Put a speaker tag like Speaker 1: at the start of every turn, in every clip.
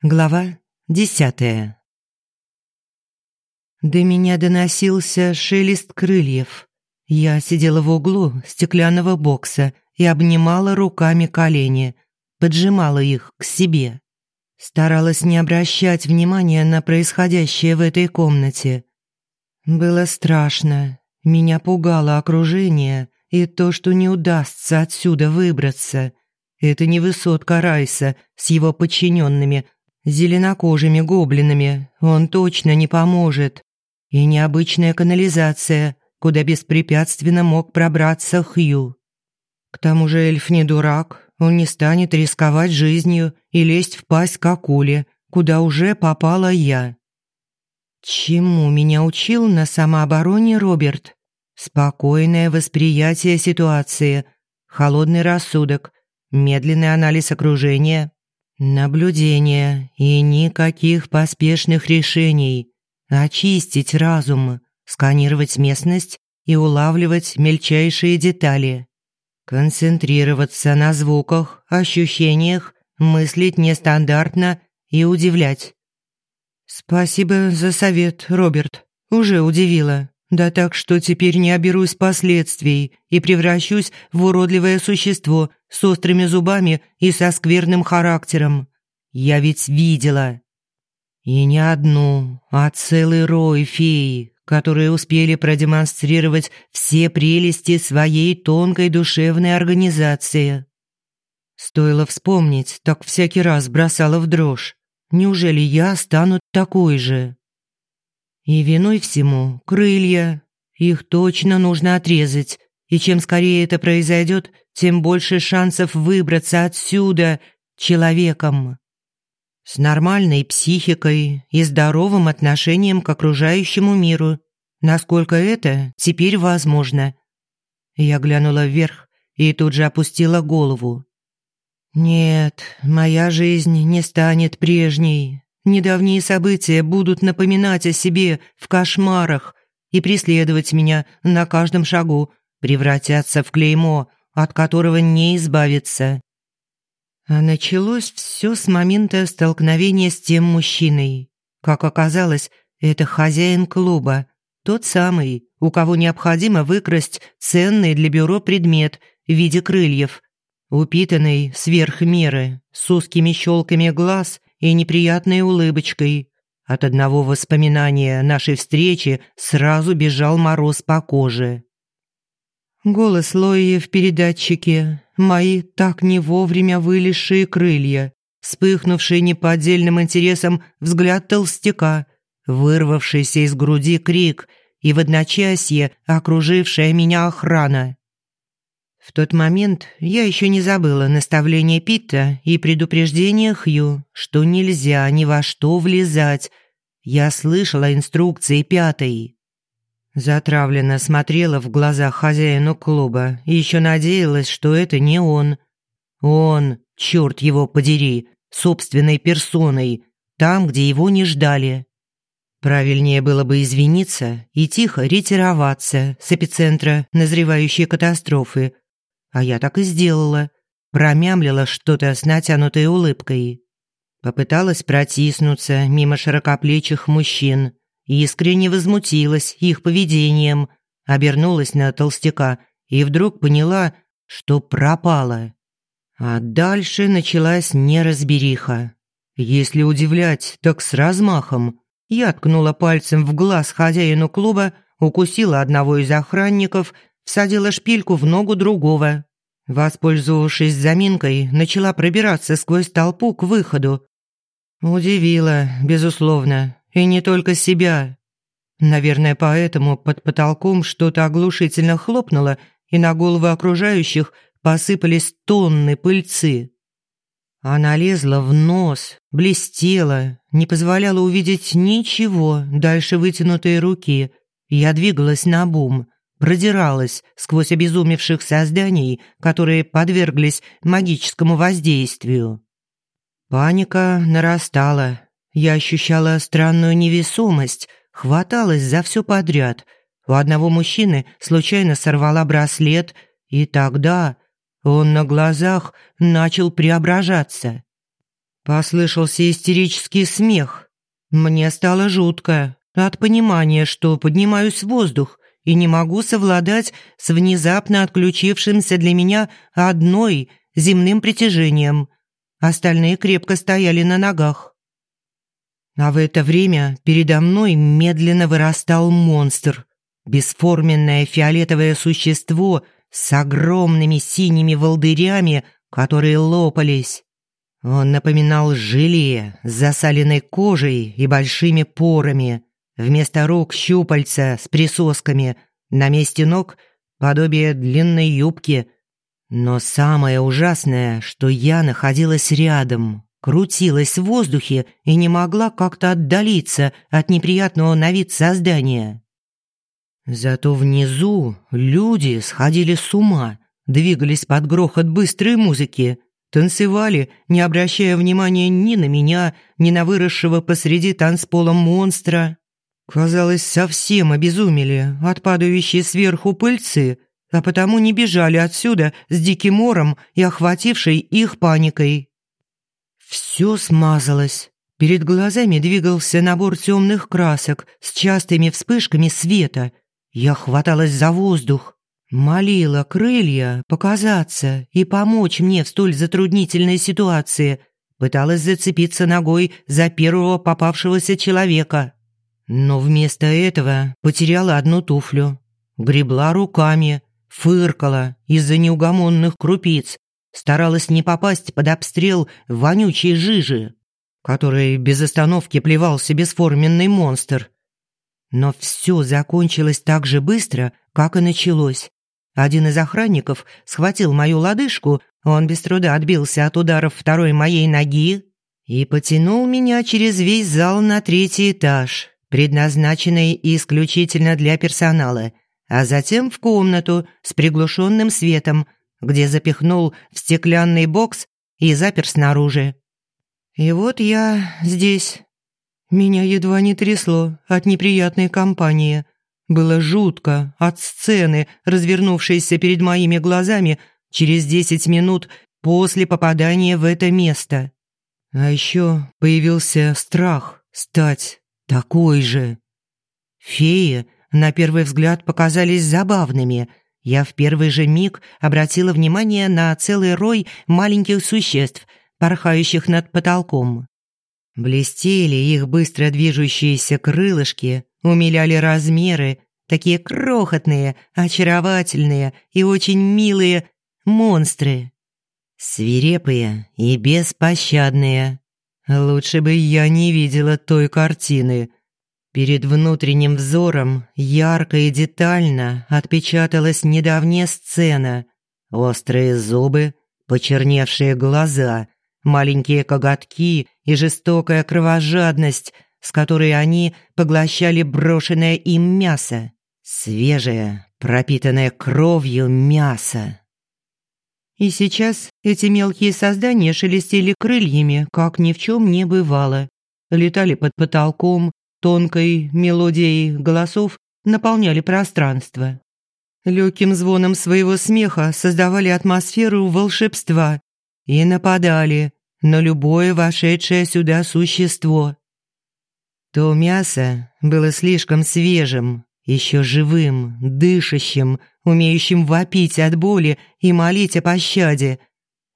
Speaker 1: Глава десятая До меня доносился шелест крыльев. Я сидела в углу стеклянного бокса и обнимала руками колени, поджимала их к себе. Старалась не обращать внимания на происходящее в этой комнате. Было страшно, меня пугало окружение и то, что не удастся отсюда выбраться. Это не высотка Райса с его подчиненными – зеленокожими гоблинами он точно не поможет. И необычная канализация, куда беспрепятственно мог пробраться Хью. К тому же эльф не дурак, он не станет рисковать жизнью и лезть в пасть к акуле, куда уже попала я. Чему меня учил на самообороне Роберт? Спокойное восприятие ситуации, холодный рассудок, медленный анализ окружения, Наблюдение и никаких поспешных решений. Очистить разум, сканировать местность и улавливать мельчайшие детали. Концентрироваться на звуках, ощущениях, мыслить нестандартно и удивлять. «Спасибо за совет, Роберт. Уже удивила. Да так, что теперь не оберусь последствий и превращусь в уродливое существо с острыми зубами и со скверным характером. Я ведь видела. И не одну, а целый рой фей, которые успели продемонстрировать все прелести своей тонкой душевной организации. Стоило вспомнить, так всякий раз бросала в дрожь. Неужели я стану такой же? И виной всему крылья. Их точно нужно отрезать. И чем скорее это произойдет, тем больше шансов выбраться отсюда человеком. С нормальной психикой и здоровым отношением к окружающему миру. Насколько это теперь возможно. Я глянула вверх и тут же опустила голову. Нет, моя жизнь не станет прежней. Недавние события будут напоминать о себе в кошмарах и преследовать меня на каждом шагу, превратятся в клеймо, от которого не избавиться. А началось все с момента столкновения с тем мужчиной. Как оказалось, это хозяин клуба, тот самый, у кого необходимо выкрасть ценный для бюро предмет в виде крыльев, упитанный сверх меры, с узкими щелками глаз и неприятной улыбочкой. От одного воспоминания нашей встречи сразу бежал мороз по коже. Голос Лои в передатчике, мои так не вовремя вылезшие крылья, вспыхнувший неподдельным интересом взгляд толстяка, вырвавшийся из груди крик и в одночасье окружившая меня охрана. В тот момент я еще не забыла наставление Питта и предупреждение Хью, что нельзя ни во что влезать. Я слышала инструкции пятой. Затравленно смотрела в глаза хозяину клуба и еще надеялась, что это не он. Он, черт его подери, собственной персоной, там, где его не ждали. Правильнее было бы извиниться и тихо ретироваться с эпицентра назревающей катастрофы, а я так и сделала. Промямлила что-то с натянутой улыбкой. Попыталась протиснуться мимо широкоплечих мужчин. Искренне возмутилась их поведением. Обернулась на толстяка и вдруг поняла, что пропала. А дальше началась неразбериха. Если удивлять, так с размахом. Я ткнула пальцем в глаз хозяину клуба, укусила одного из охранников всадила шпильку в ногу другого. Воспользовавшись заминкой, начала пробираться сквозь толпу к выходу. Удивила, безусловно, и не только себя. Наверное, поэтому под потолком что-то оглушительно хлопнуло, и на головы окружающих посыпались тонны пыльцы. Она лезла в нос, блестела, не позволяла увидеть ничего дальше вытянутой руки. Я двигалась на бум продиралась сквозь обезумевших созданий, которые подверглись магическому воздействию. Паника нарастала. Я ощущала странную невесомость, хваталась за все подряд. У одного мужчины случайно сорвала браслет, и тогда он на глазах начал преображаться. Послышался истерический смех. Мне стало жутко от понимания, что поднимаюсь в воздух и не могу совладать с внезапно отключившимся для меня одной земным притяжением. Остальные крепко стояли на ногах. А в это время передо мной медленно вырастал монстр. Бесформенное фиолетовое существо с огромными синими волдырями, которые лопались. Он напоминал желе с засаленной кожей и большими порами. Вместо рук щупальца с присосками, на месте ног подобие длинной юбки. Но самое ужасное, что я находилась рядом, крутилась в воздухе и не могла как-то отдалиться от неприятного на вид создания. Зато внизу люди сходили с ума, двигались под грохот быстрой музыки, танцевали, не обращая внимания ни на меня, ни на выросшего посреди танцпола монстра. Казалось, совсем обезумели от падающей сверху пыльцы, а потому не бежали отсюда с диким ором и охватившей их паникой. Все смазалось. Перед глазами двигался набор темных красок с частыми вспышками света – я хваталась за воздух, молила крылья показаться и помочь мне в столь затруднительной ситуации, пыталась зацепиться ногой за первого попавшегося человека. Но вместо этого потеряла одну туфлю, гребла руками, фыркала из-за неугомонных крупиц, старалась не попасть под обстрел вонючей жижи, которой без остановки плевался бесформенный монстр – но все закончилось так же быстро, как и началось. Один из охранников схватил мою лодыжку, он без труда отбился от ударов второй моей ноги и потянул меня через весь зал на третий этаж, предназначенный исключительно для персонала, а затем в комнату с приглушенным светом, где запихнул в стеклянный бокс и запер снаружи. И вот я здесь, меня едва не трясло от неприятной компании. Было жутко от сцены, развернувшейся перед моими глазами через десять минут после попадания в это место. А еще появился страх стать такой же. Феи на первый взгляд показались забавными. Я в первый же миг обратила внимание на целый рой маленьких существ, порхающих над потолком. Блестели их быстро движущиеся крылышки, умиляли размеры, такие крохотные, очаровательные и очень милые монстры. Свирепые и беспощадные. Лучше бы я не видела той картины. Перед внутренним взором ярко и детально отпечаталась недавняя сцена. Острые зубы, почерневшие глаза — маленькие коготки и жестокая кровожадность, с которой они поглощали брошенное им мясо. Свежее, пропитанное кровью мясо. И сейчас эти мелкие создания шелестели крыльями, как ни в чем не бывало. Летали под потолком, тонкой мелодией голосов наполняли пространство. Легким звоном своего смеха создавали атмосферу волшебства и нападали на любое вошедшее сюда существо. То мясо было слишком свежим, еще живым, дышащим, умеющим вопить от боли и молить о пощаде.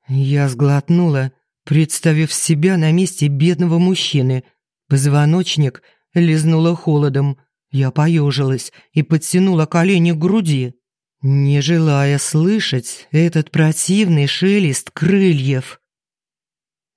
Speaker 1: Я сглотнула, представив себя на месте бедного мужчины. Позвоночник лизнула холодом. Я поежилась и подтянула колени к груди не желая слышать этот противный шелест крыльев.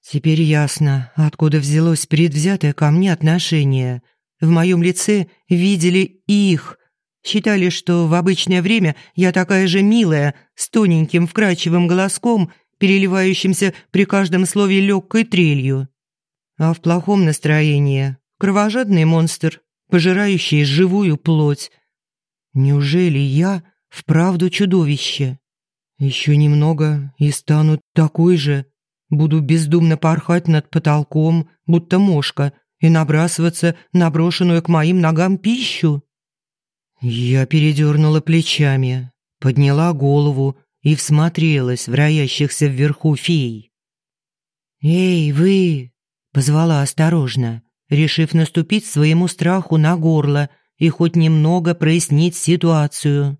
Speaker 1: Теперь ясно, откуда взялось предвзятое ко мне отношение. В моем лице видели их. Считали, что в обычное время я такая же милая, с тоненьким вкрадчивым голоском, переливающимся при каждом слове легкой трелью. А в плохом настроении кровожадный монстр, пожирающий живую плоть. Неужели я вправду чудовище. Еще немного и стану такой же. Буду бездумно порхать над потолком, будто мошка, и набрасываться на брошенную к моим ногам пищу. Я передернула плечами, подняла голову и всмотрелась в роящихся вверху фей. «Эй, вы!» – позвала осторожно, решив наступить своему страху на горло и хоть немного прояснить ситуацию.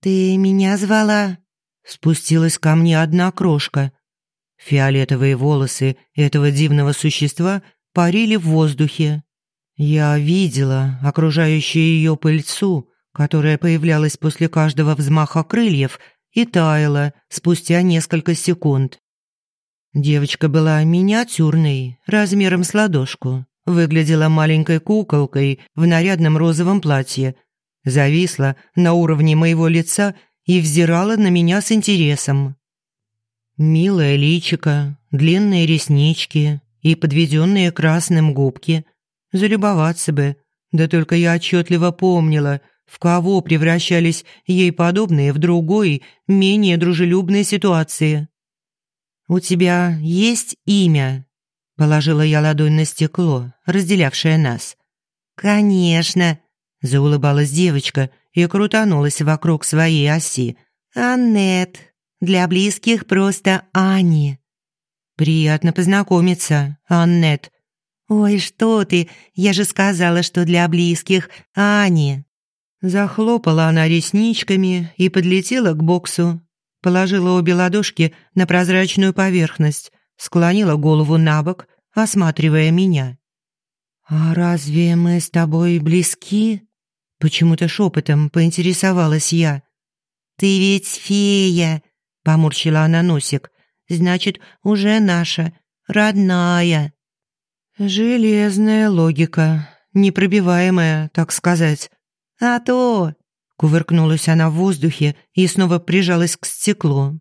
Speaker 2: «Ты меня звала?» Спустилась ко мне одна крошка.
Speaker 1: Фиолетовые волосы этого дивного существа парили в воздухе. Я видела окружающую ее пыльцу, которая появлялась после каждого взмаха крыльев и таяла спустя несколько секунд. Девочка была миниатюрной, размером с ладошку, выглядела маленькой куколкой в нарядном розовом платье, зависла на уровне моего лица и взирала на меня с интересом. Милое личико, длинные реснички и подведенные красным губки. Залюбоваться бы, да только я отчетливо помнила, в кого превращались ей подобные в другой, менее дружелюбной ситуации. «У тебя есть имя?» Положила я ладонь на стекло, разделявшее нас.
Speaker 2: «Конечно!»
Speaker 1: Заулыбалась девочка и крутанулась вокруг своей оси.
Speaker 2: «Аннет. Для близких просто Ани».
Speaker 1: «Приятно познакомиться, Аннет».
Speaker 2: «Ой, что ты, я же сказала, что для близких Ани».
Speaker 1: Захлопала она ресничками и подлетела к боксу. Положила обе ладошки на прозрачную поверхность, склонила голову на бок, осматривая меня. «А разве мы с тобой близки?» Почему-то шепотом поинтересовалась я.
Speaker 2: «Ты ведь фея!» — поморщила она носик. «Значит, уже наша, родная».
Speaker 1: «Железная логика, непробиваемая, так сказать».
Speaker 2: «А то!»
Speaker 1: — кувыркнулась она в воздухе и снова прижалась к стеклу.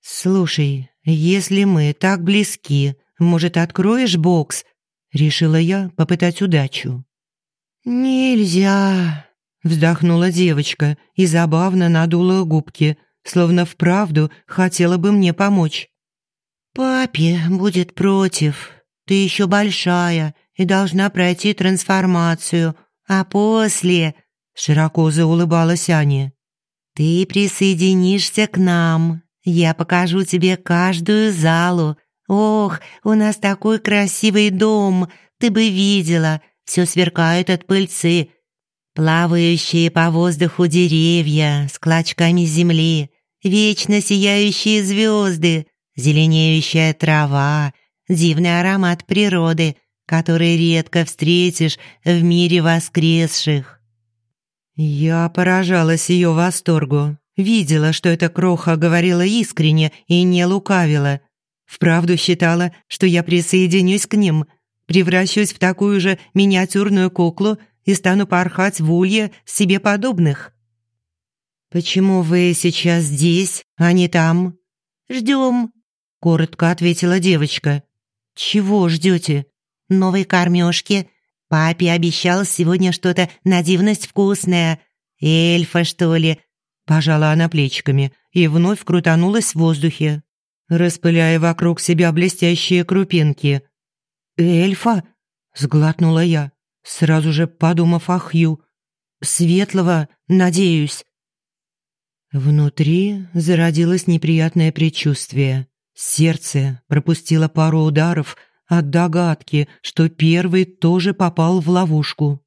Speaker 1: «Слушай, если мы так близки, может, откроешь бокс?» — решила я попытать удачу.
Speaker 2: «Нельзя!» — вздохнула девочка и забавно надула губки, словно вправду хотела бы мне помочь. «Папе будет против. Ты еще большая и должна пройти трансформацию, а после...» — широко заулыбалась Аня. «Ты присоединишься к нам. Я покажу тебе каждую залу. Ох, у нас такой красивый дом, ты бы видела все сверкает от пыльцы. Плавающие по воздуху деревья с клочками земли, вечно сияющие звезды, зеленеющая трава, дивный аромат природы, который редко встретишь в мире воскресших.
Speaker 1: Я поражалась ее восторгу. Видела, что эта кроха говорила искренне и не лукавила. Вправду считала, что я присоединюсь к ним, превращусь в такую же миниатюрную куклу и стану порхать в улье себе подобных. «Почему вы сейчас здесь, а не там?»
Speaker 2: «Ждем», —
Speaker 1: коротко ответила девочка.
Speaker 2: «Чего ждете?» «Новой кормежки. Папе обещал сегодня что-то на дивность вкусное. Эльфа, что ли?»
Speaker 1: Пожала она плечиками и вновь крутанулась в воздухе, распыляя вокруг себя блестящие крупинки — «Эльфа?» — сглотнула я, сразу же подумав о Хью. «Светлого, надеюсь». Внутри зародилось неприятное предчувствие. Сердце пропустило пару ударов от догадки, что первый тоже попал в ловушку.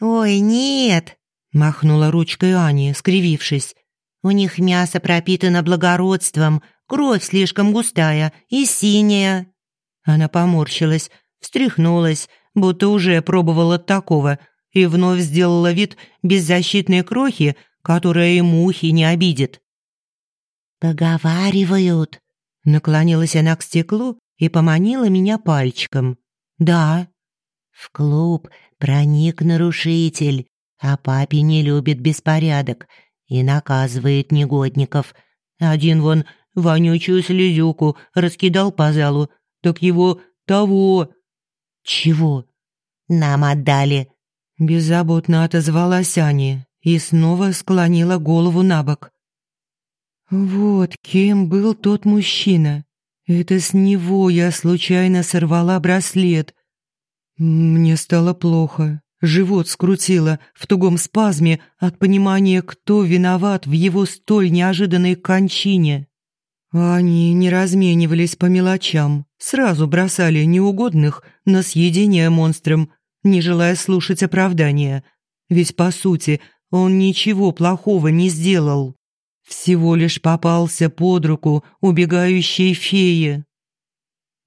Speaker 2: «Ой, нет!» — махнула ручкой Ани, скривившись. «У них мясо пропитано благородством, кровь слишком густая и синяя».
Speaker 1: Она поморщилась, встряхнулась, будто уже пробовала такого, и вновь сделала вид беззащитной крохи, которая и мухи не обидит.
Speaker 2: «Поговаривают», — наклонилась она к стеклу и поманила меня пальчиком. «Да». «В клуб проник нарушитель, а папе не любит беспорядок и наказывает негодников. Один вон вонючую слезюку раскидал по залу, так его того
Speaker 1: «Чего?»
Speaker 2: «Нам отдали», –
Speaker 1: беззаботно отозвалась Аня и снова склонила голову на бок. «Вот кем был тот мужчина. Это с него я случайно сорвала браслет. Мне стало плохо, живот скрутило в тугом спазме от понимания, кто виноват в его столь неожиданной кончине. Они не разменивались по мелочам, сразу бросали неугодных на съедение монстрам, не желая слушать оправдания. Ведь, по сути, он ничего плохого не сделал. Всего лишь попался под руку убегающей феи.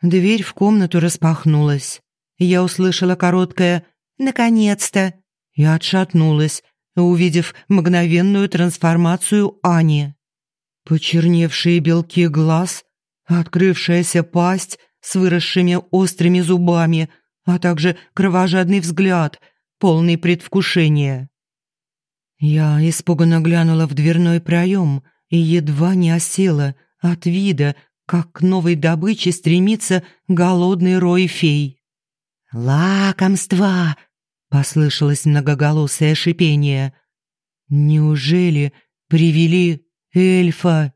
Speaker 1: Дверь в комнату распахнулась. Я услышала короткое «Наконец-то!» и отшатнулась, увидев мгновенную трансформацию Ани. Почерневшие белки глаз, открывшаяся пасть с выросшими острыми зубами, а также кровожадный взгляд, полный предвкушения. Я испуганно глянула в дверной проем и едва не осела от вида, как к новой добыче стремится голодный рой фей.
Speaker 2: «Лакомство!» — послышалось многоголосое шипение.
Speaker 1: «Неужели привели эльфа?»